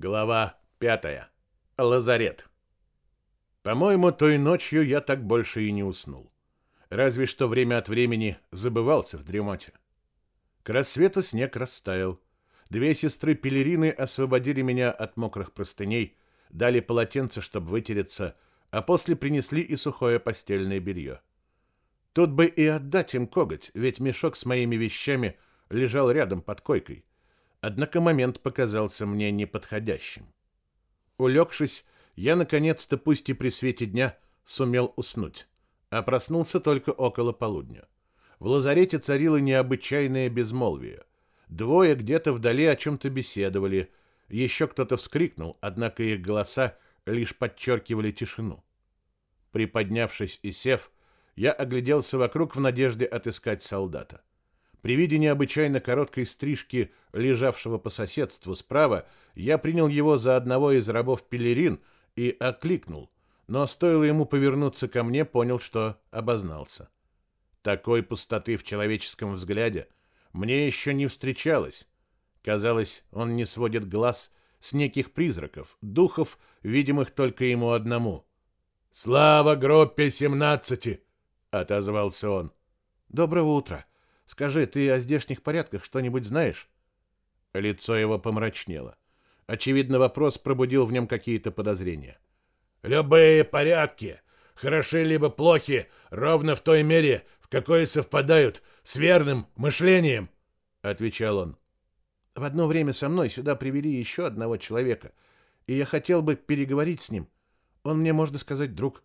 Глава пятая. Лазарет. По-моему, той ночью я так больше и не уснул. Разве что время от времени забывался в дремоте. К рассвету снег растаял. Две сестры Пелерины освободили меня от мокрых простыней, дали полотенце, чтобы вытереться, а после принесли и сухое постельное белье. Тут бы и отдать им коготь, ведь мешок с моими вещами лежал рядом под койкой. Однако момент показался мне неподходящим. Улегшись, я наконец-то, пусть и при свете дня, сумел уснуть, а проснулся только около полудня. В лазарете царило необычайное безмолвие. Двое где-то вдали о чем-то беседовали, еще кто-то вскрикнул, однако их голоса лишь подчеркивали тишину. Приподнявшись и сев, я огляделся вокруг в надежде отыскать солдата. При виде необычайно короткой стрижки, лежавшего по соседству справа, я принял его за одного из рабов пелерин и окликнул, но стоило ему повернуться ко мне, понял, что обознался. Такой пустоты в человеческом взгляде мне еще не встречалось. Казалось, он не сводит глаз с неких призраков, духов, видимых только ему одному. «Слава группе семнадцати!» — отозвался он. «Доброго утра!» Скажи, ты о здешних порядках что-нибудь знаешь?» Лицо его помрачнело. Очевидно, вопрос пробудил в нем какие-то подозрения. «Любые порядки, хороши либо плохи, ровно в той мере, в какой совпадают с верным мышлением», — отвечал он. «В одно время со мной сюда привели еще одного человека, и я хотел бы переговорить с ним. Он мне, можно сказать, друг».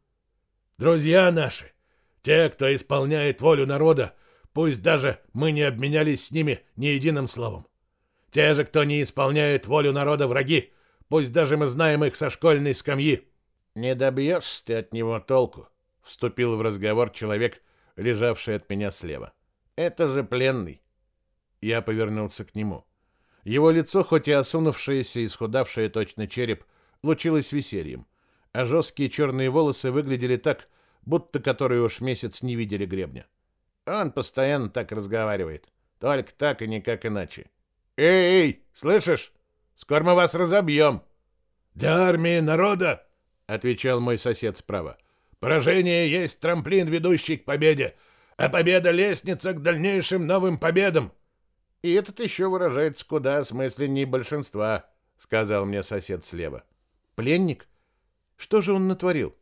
«Друзья наши, те, кто исполняет волю народа, Пусть даже мы не обменялись с ними ни единым словом. Те же, кто не исполняет волю народа враги, пусть даже мы знаем их со школьной скамьи. Не добьешься ты от него толку, вступил в разговор человек, лежавший от меня слева. Это же пленный. Я повернулся к нему. Его лицо, хоть и осунувшееся и исхудавшее точно череп, лучилось весельем, а жесткие черные волосы выглядели так, будто которые уж месяц не видели гребня. Он постоянно так разговаривает. Только так и никак иначе. «Эй, эй, слышишь? Скоро мы вас разобьем!» «Для армии народа!» — отвечал мой сосед справа. «Поражение есть трамплин, ведущий к победе, а победа — лестница к дальнейшим новым победам!» «И этот еще выражается куда осмысленнее большинства», — сказал мне сосед слева. «Пленник? Что же он натворил?»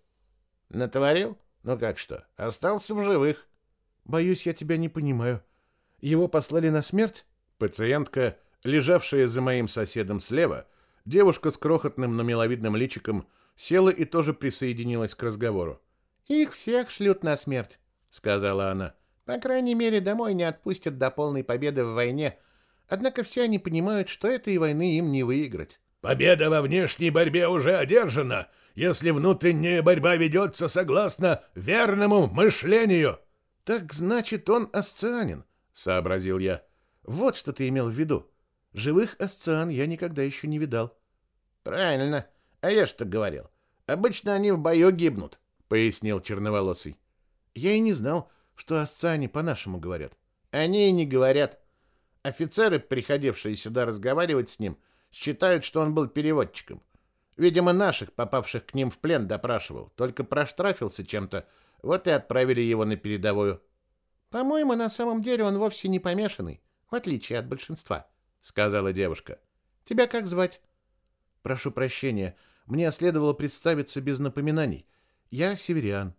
«Натворил? Ну как что? Остался в живых. Боюсь, я тебя не понимаю. Его послали на смерть? Пациентка, лежавшая за моим соседом слева, девушка с крохотным, но миловидным личиком, села и тоже присоединилась к разговору. Их всех шлют на смерть, сказала она. По крайней мере, домой не отпустят до полной победы в войне. Однако все они понимают, что этой войны им не выиграть. Победа во внешней борьбе уже одержана, если внутренняя борьба ведется согласно верному мышлению. Так значит, он асцианин, сообразил я. Вот что ты имел в виду. Живых асциан я никогда еще не видал. Правильно. А я что говорил? Обычно они в бою гибнут, пояснил черноволосый. Я и не знал, что асциане по-нашему говорят. Они и не говорят. Офицеры, приходившие сюда разговаривать с ним, считают, что он был переводчиком. Видимо, наших, попавших к ним в плен, допрашивал, только проштрафился чем-то, вот и отправили его на передовую. По-моему, на самом деле он вовсе не помешанный, в отличие от большинства, сказала девушка. Тебя как звать? Прошу прощения, мне следовало представиться без напоминаний. Я северян.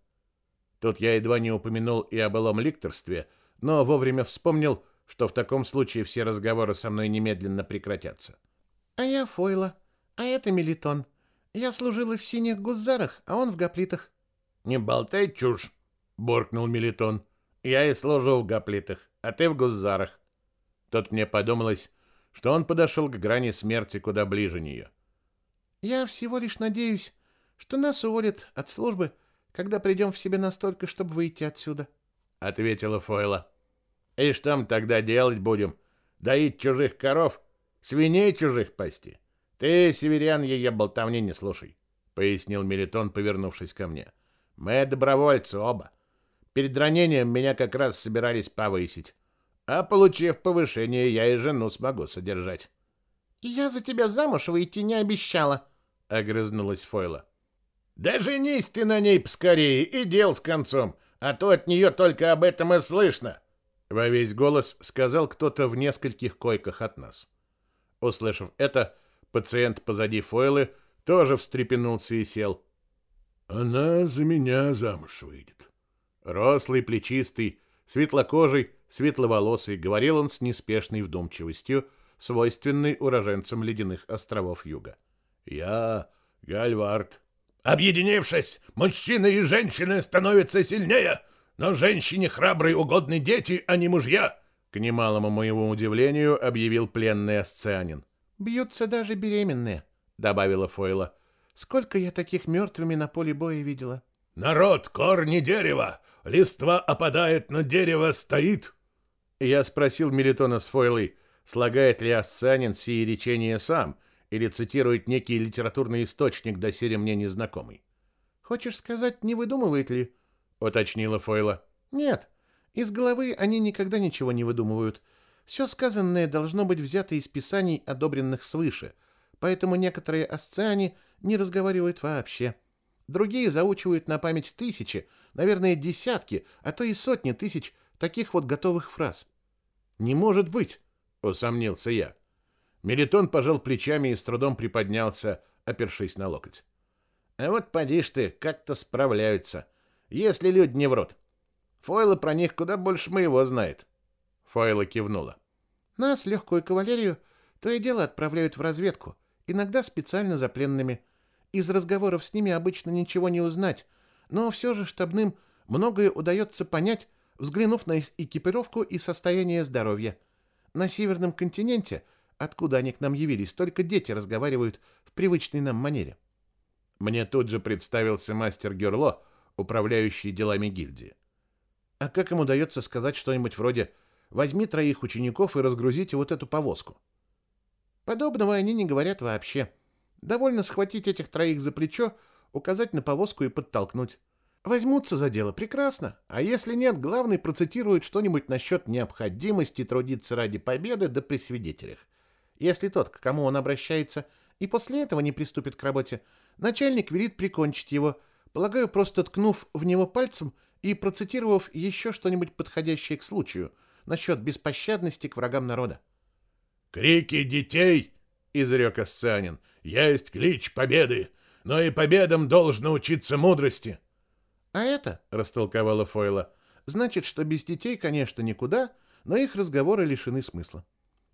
Тут я едва не упомянул и о былом ликторстве, но вовремя вспомнил, что в таком случае все разговоры со мной немедленно прекратятся. А я Фойла, а это Мелитон. Я служила в синих гузарах, а он в гоплитах. «Не болтай чушь!» — буркнул Мелитон. «Я и служу в гоплитах, а ты в гузарах». Тут мне подумалось, что он подошел к грани смерти куда ближе нее. «Я всего лишь надеюсь, что нас уволят от службы, когда придем в себе настолько, чтобы выйти отсюда», — ответила Фойла. «И что мы тогда делать будем? Доить чужих коров? Свиней чужих пасти? Ты, северян, ее болтовни не слушай», — пояснил Мелитон, повернувшись ко мне. — мы добровольцы оба. Перед ранением меня как раз собирались повысить. А получив повышение, я и жену смогу содержать. «Я за тебя замуж выйти не обещала», — огрызнулась Фойла. «Да женись ты на ней поскорее и дел с концом, а то от нее только об этом и слышно!» Во весь голос сказал кто-то в нескольких койках от нас. Услышав это, пациент позади Фойлы тоже встрепенулся и сел. «Она за меня замуж выйдет». Рослый, плечистый, светлокожий, светловолосый, говорил он с неспешной вдумчивостью, свойственной уроженцам ледяных островов юга. «Я Гальвард». «Объединившись, мужчины и женщины становятся сильнее, но женщине храбрые угодны дети, а не мужья», к немалому моему удивлению объявил пленный асцианин. «Бьются даже беременные», — добавила Фойла. «Сколько я таких мертвыми на поле боя видела?» «Народ, корни дерева! Листва опадает, но дерево стоит!» Я спросил Мелитона с Фойлой, слагает ли асцианин сии речения сам или цитирует некий литературный источник, доселе мне незнакомый. «Хочешь сказать, не выдумывает ли?» — уточнила Фойла. «Нет, из головы они никогда ничего не выдумывают. Все сказанное должно быть взято из писаний, одобренных свыше, поэтому некоторые асциане не разговаривают вообще. Другие заучивают на память тысячи, наверное, десятки, а то и сотни тысяч таких вот готовых фраз. «Не может быть!» — усомнился я. Мелитон пожал плечами и с трудом приподнялся, опершись на локоть. «А вот поди ж ты, как-то справляются, если люди не врут. Фойла про них куда больше моего знает. Фойла кивнула. Нас, легкую кавалерию, то и дело отправляют в разведку, иногда специально за пленными. Из разговоров с ними обычно ничего не узнать, но все же штабным многое удается понять, взглянув на их экипировку и состояние здоровья. На северном континенте, откуда они к нам явились, только дети разговаривают в привычной нам манере. Мне тут же представился мастер Герло, управляющий делами гильдии. А как им удается сказать что-нибудь вроде «возьми троих учеников и разгрузите вот эту повозку»? Подобного они не говорят вообще. Довольно схватить этих троих за плечо, указать на повозку и подтолкнуть. Возьмутся за дело, прекрасно. А если нет, главный процитирует что-нибудь насчет необходимости трудиться ради победы да при свидетелях. Если тот, к кому он обращается, и после этого не приступит к работе, начальник велит прикончить его, полагаю, просто ткнув в него пальцем и процитировав еще что-нибудь подходящее к случаю насчет беспощадности к врагам народа. «Крики детей!» — изрек Ассанин. «Есть клич победы, но и победам должно учиться мудрости». «А это, — растолковала Фойла, — значит, что без детей, конечно, никуда, но их разговоры лишены смысла.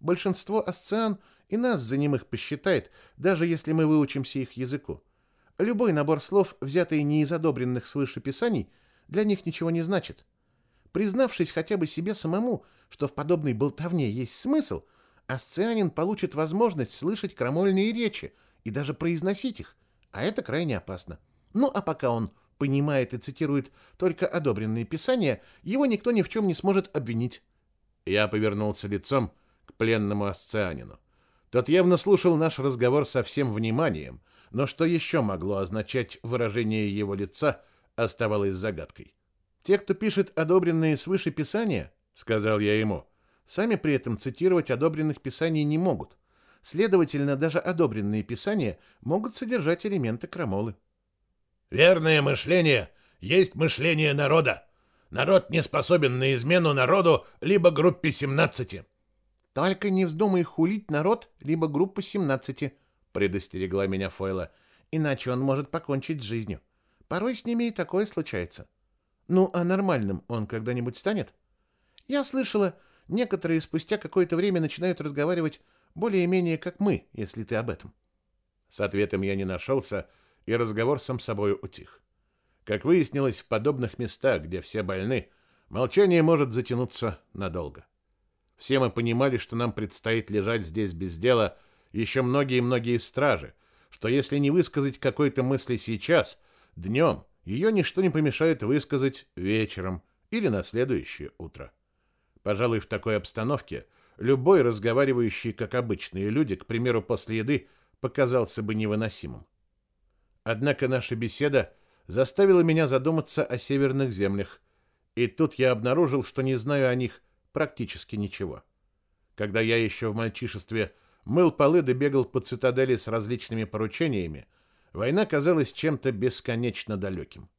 Большинство асциан и нас за ним их посчитает, даже если мы выучимся их языку. Любой набор слов, взятый не из одобренных свыше писаний, для них ничего не значит. Признавшись хотя бы себе самому, что в подобной болтовне есть смысл, асцианин получит возможность слышать крамольные речи и даже произносить их, а это крайне опасно. Ну а пока он понимает и цитирует только одобренные писания, его никто ни в чем не сможет обвинить. Я повернулся лицом к пленному асцианину. Тот явно слушал наш разговор со всем вниманием, но что еще могло означать выражение его лица, оставалось загадкой. Те, кто пишет одобренные свыше писания, сказал я ему, сами при этом цитировать одобренных писаний не могут. Следовательно, даже одобренные писания могут содержать элементы крамолы. Верное мышление есть мышление народа. Народ не способен на измену народу либо группе 17. Только не вздумай хулить народ либо группу 17, предостерегла меня Фойла, иначе он может покончить с жизнью. Порой с ними и такое случается. Ну, а нормальным он когда-нибудь станет? Я слышала, некоторые спустя какое-то время начинают разговаривать более-менее как мы, если ты об этом. С ответом я не нашелся, и разговор сам собой утих. Как выяснилось, в подобных местах, где все больны, молчание может затянуться надолго. Все мы понимали, что нам предстоит лежать здесь без дела еще многие-многие стражи, что если не высказать какой-то мысли сейчас, Днем ее ничто не помешает высказать вечером или на следующее утро. Пожалуй, в такой обстановке любой разговаривающий, как обычные люди, к примеру, после еды, показался бы невыносимым. Однако наша беседа заставила меня задуматься о северных землях, и тут я обнаружил, что не знаю о них практически ничего. Когда я еще в мальчишестве мыл полы да бегал по цитадели с различными поручениями, война казалась чем-то бесконечно далеким.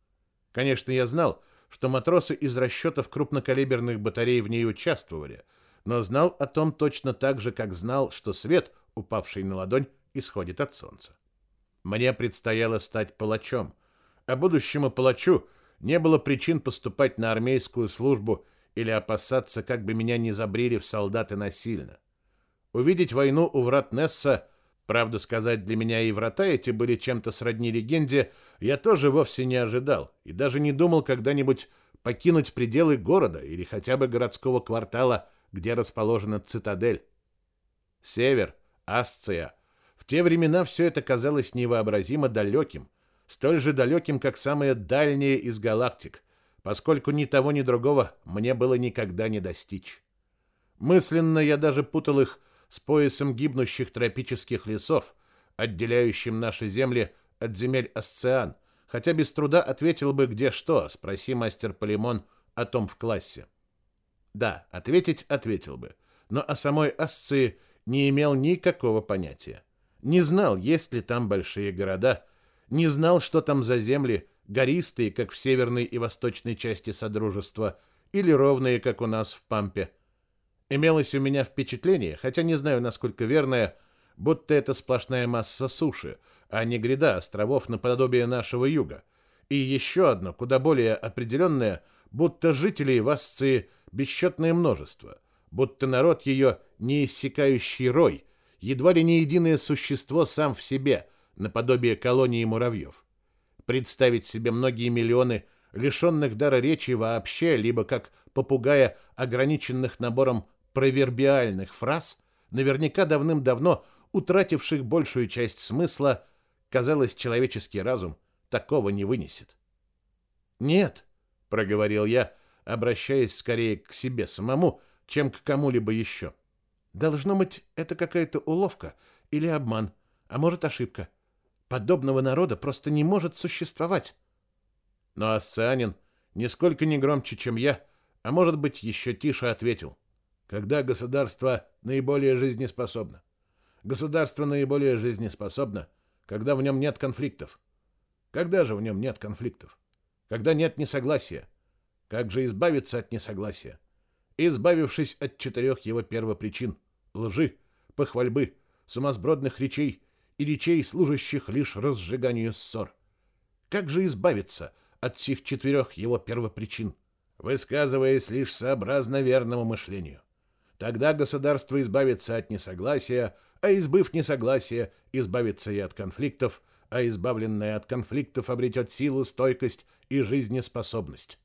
Конечно, я знал, что матросы из расчетов крупнокалиберных батарей в ней участвовали, но знал о том точно так же, как знал, что свет, упавший на ладонь, исходит от солнца. Мне предстояло стать палачом, а будущему палачу не было причин поступать на армейскую службу или опасаться, как бы меня не забрили в солдаты насильно. Увидеть войну у врат Несса, правду сказать, для меня и врата эти были чем-то сродни легенде, я тоже вовсе не ожидал и даже не думал когда-нибудь покинуть пределы города или хотя бы городского квартала, где расположена цитадель. Север, Асция. В те времена все это казалось невообразимо далеким, столь же далеким, как самые дальние из галактик, поскольку ни того, ни другого мне было никогда не достичь. Мысленно я даже путал их с поясом гибнущих тропических лесов, отделяющим наши земли от земель Асциан, хотя без труда ответил бы где что, спроси мастер Полимон о том в классе. Да, ответить ответил бы, но о самой Асции не имел никакого понятия. Не знал, есть ли там большие города, не знал, что там за земли, гористые, как в северной и восточной части Содружества, или ровные, как у нас в Пампе. Имелось у меня впечатление, хотя не знаю, насколько верное, будто это сплошная масса суши, а не гряда островов наподобие нашего юга. И еще одно, куда более определенное, будто жителей в Асции бесчетное множество, будто народ ее неиссякающий рой, едва ли не единое существо сам в себе, наподобие колонии муравьев. Представить себе многие миллионы лишенных дара речи вообще, либо как попугая, ограниченных набором провербиальных фраз, наверняка давным-давно утративших большую часть смысла, казалось, человеческий разум такого не вынесет. «Нет», — проговорил я, обращаясь скорее к себе самому, чем к кому-либо еще. «Должно быть, это какая-то уловка или обман, а может, ошибка. Подобного народа просто не может существовать». Но Асцианин, нисколько не громче, чем я, а может быть, еще тише ответил когда государство наиболее жизнеспособно. Государство наиболее жизнеспособно, когда в нем нет конфликтов. Когда же в нем нет конфликтов? Когда нет несогласия. Как же избавиться от несогласия? Избавившись от четырех его первопричин – лжи, похвальбы, сумасбродных речей и речей, служащих лишь разжиганию ссор. Как же избавиться от всех четырех его первопричин, высказываясь лишь сообразно верному мышлению? Тогда государство избавится от несогласия, а избыв несогласия, избавится и от конфликтов, а избавленное от конфликтов обретет силу, стойкость и жизнеспособность.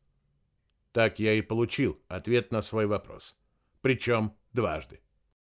Так я и получил ответ на свой вопрос. Причем дважды.